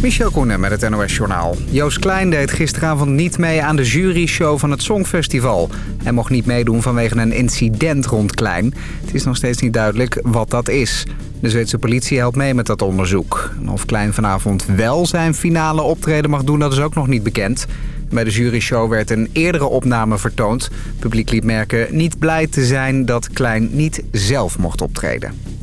Michel Koenen met het NOS-journaal. Joost Klein deed gisteravond niet mee aan de juryshow van het Songfestival. Hij mocht niet meedoen vanwege een incident rond Klein. Het is nog steeds niet duidelijk wat dat is. De Zweedse politie helpt mee met dat onderzoek. of Klein vanavond wel zijn finale optreden mag doen, dat is ook nog niet bekend. Bij de juryshow werd een eerdere opname vertoond. Publiek liet merken niet blij te zijn dat Klein niet zelf mocht optreden.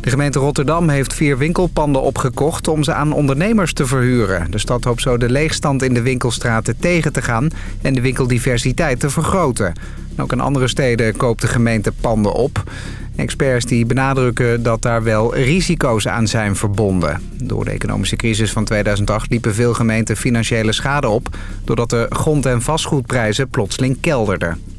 De gemeente Rotterdam heeft vier winkelpanden opgekocht om ze aan ondernemers te verhuren. De stad hoopt zo de leegstand in de winkelstraten tegen te gaan en de winkeldiversiteit te vergroten. Ook in andere steden koopt de gemeente panden op. Experts die benadrukken dat daar wel risico's aan zijn verbonden. Door de economische crisis van 2008 liepen veel gemeenten financiële schade op... doordat de grond- en vastgoedprijzen plotseling kelderden.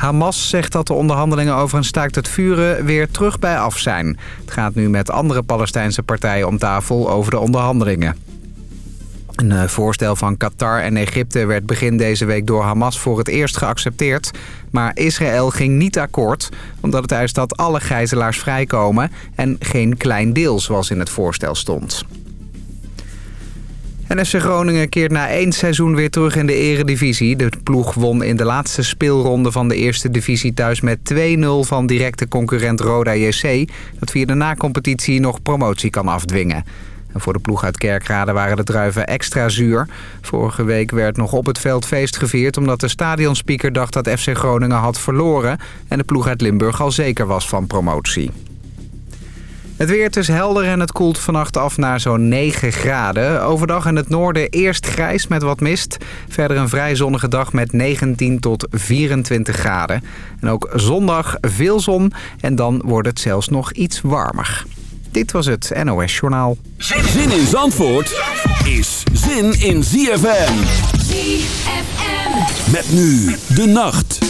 Hamas zegt dat de onderhandelingen over een staakt het vuren weer terug bij af zijn. Het gaat nu met andere Palestijnse partijen om tafel over de onderhandelingen. Een eh, voorstel van Qatar en Egypte werd begin deze week door Hamas voor het eerst geaccepteerd. Maar Israël ging niet akkoord, omdat het eist dat alle gijzelaars vrijkomen... en geen klein deel zoals in het voorstel stond. FC Groningen keert na één seizoen weer terug in de eredivisie. De ploeg won in de laatste speelronde van de eerste divisie thuis met 2-0 van directe concurrent Roda JC... dat via de na-competitie nog promotie kan afdwingen. En voor de ploeg uit Kerkrade waren de druiven extra zuur. Vorige week werd nog op het veld feest gevierd... omdat de stadionspeaker dacht dat FC Groningen had verloren... en de ploeg uit Limburg al zeker was van promotie. Het weer is helder en het koelt vannacht af naar zo'n 9 graden. Overdag in het noorden eerst grijs met wat mist. Verder een vrij zonnige dag met 19 tot 24 graden. En ook zondag veel zon en dan wordt het zelfs nog iets warmer. Dit was het NOS Journaal. Zin in Zandvoort is zin in ZFM. ZFM. Met nu de nacht.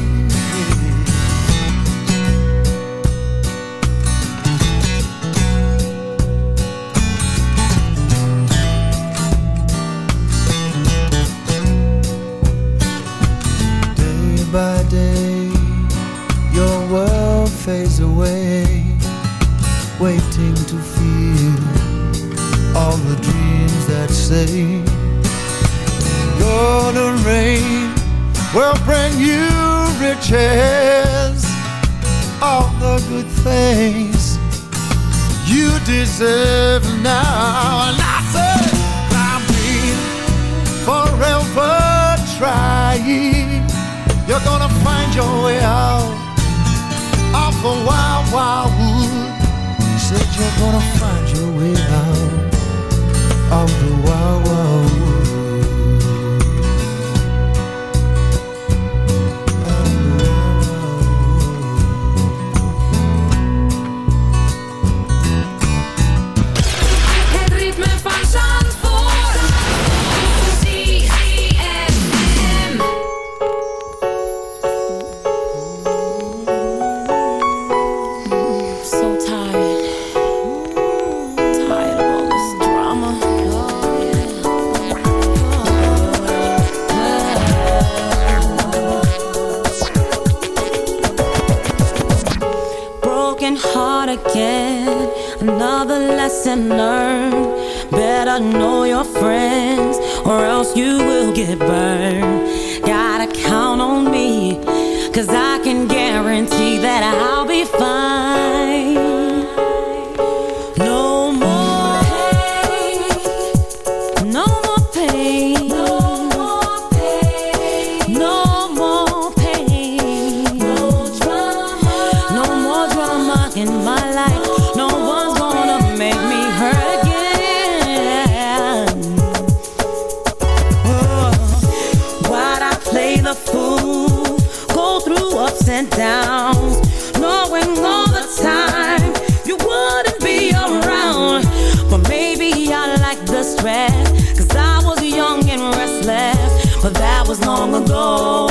gonna find your way out of the wild world. Cause I go.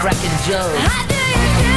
cracking jokes.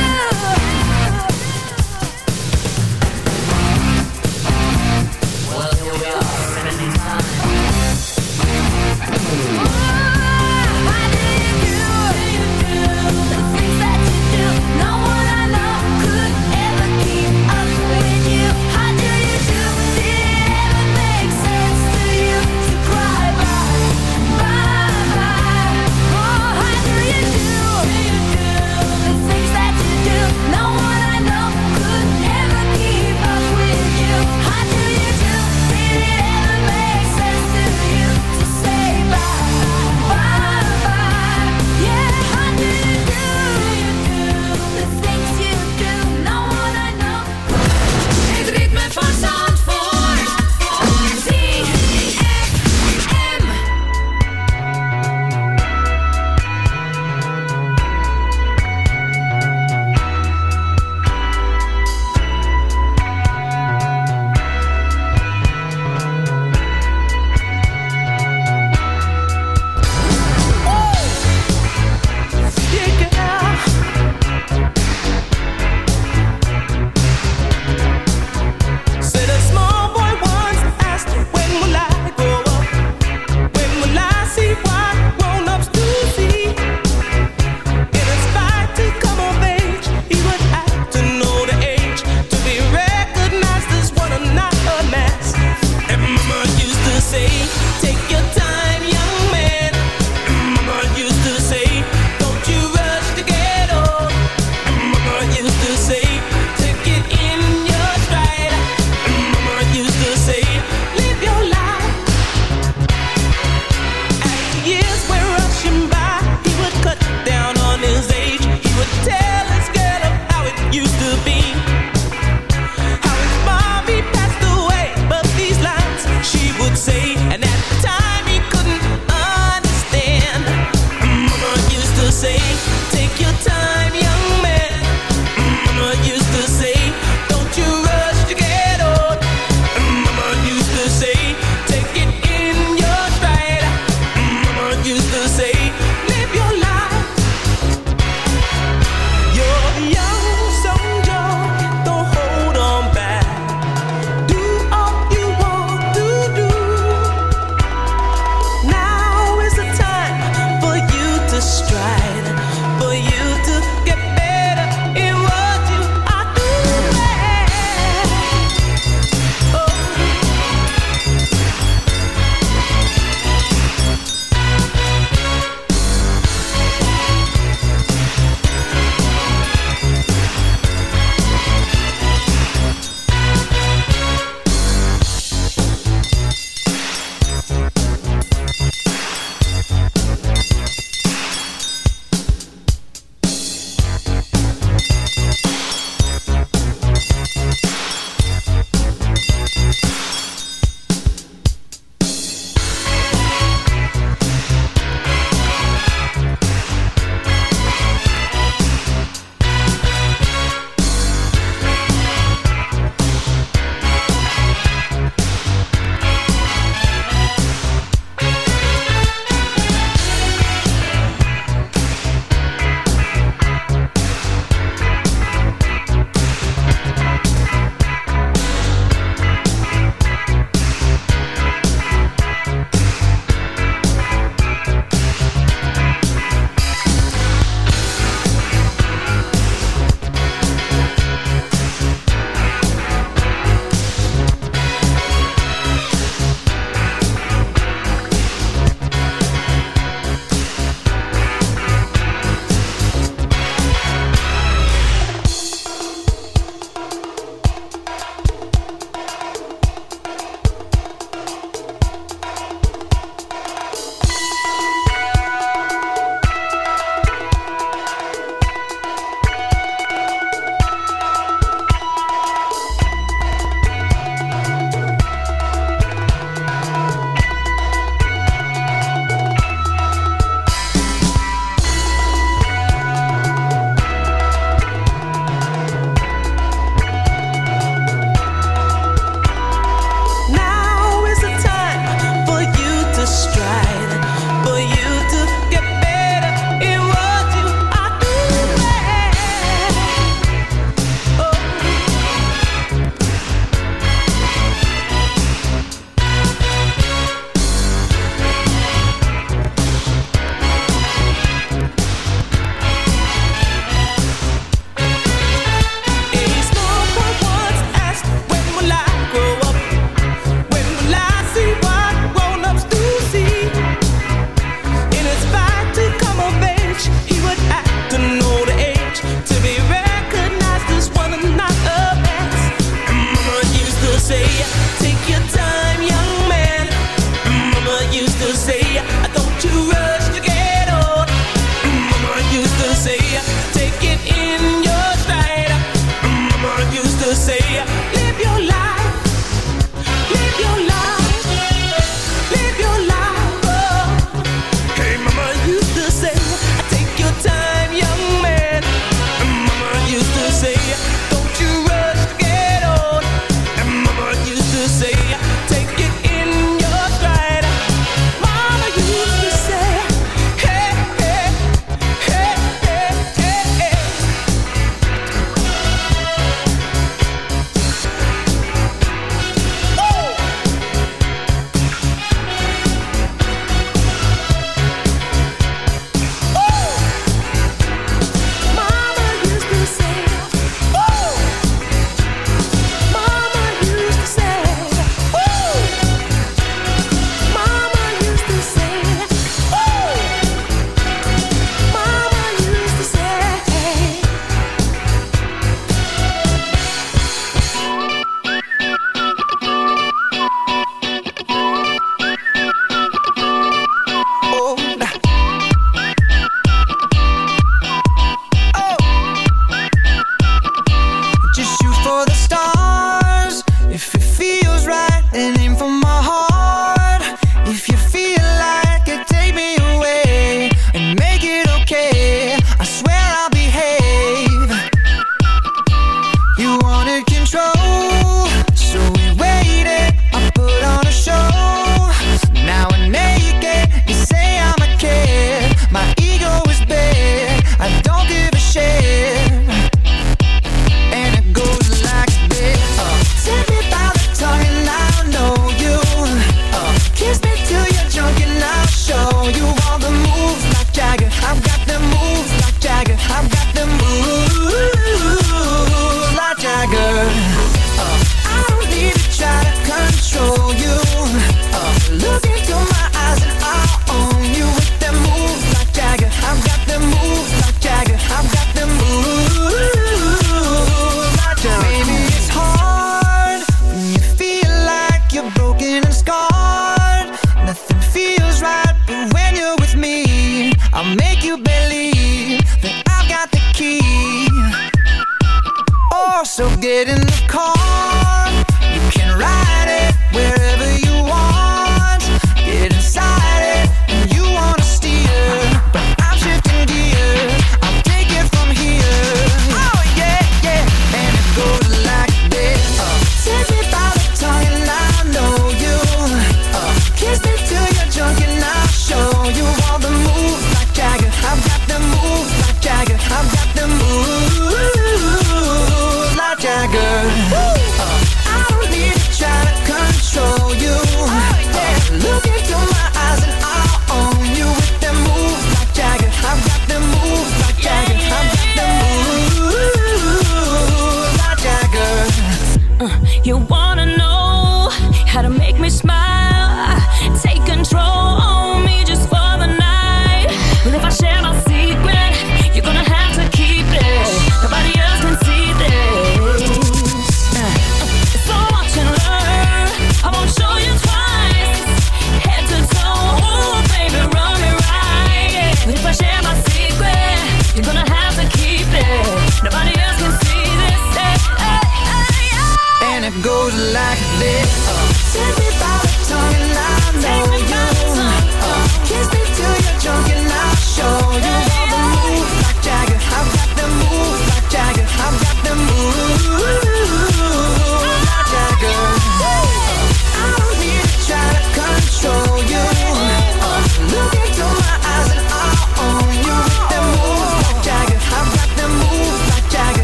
say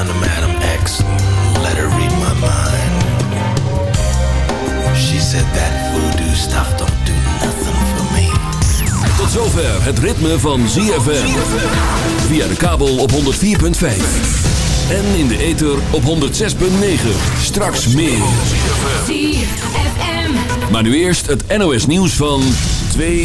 Down to Madam X let her read my mind. She said that voodoo stuff don't do nothing for me. Tot zover het ritme van ZFM. Via de kabel op 104.5. En in de ether op 106.9. Straks meer. ZFM. Maar nu eerst het NOS nieuws van 2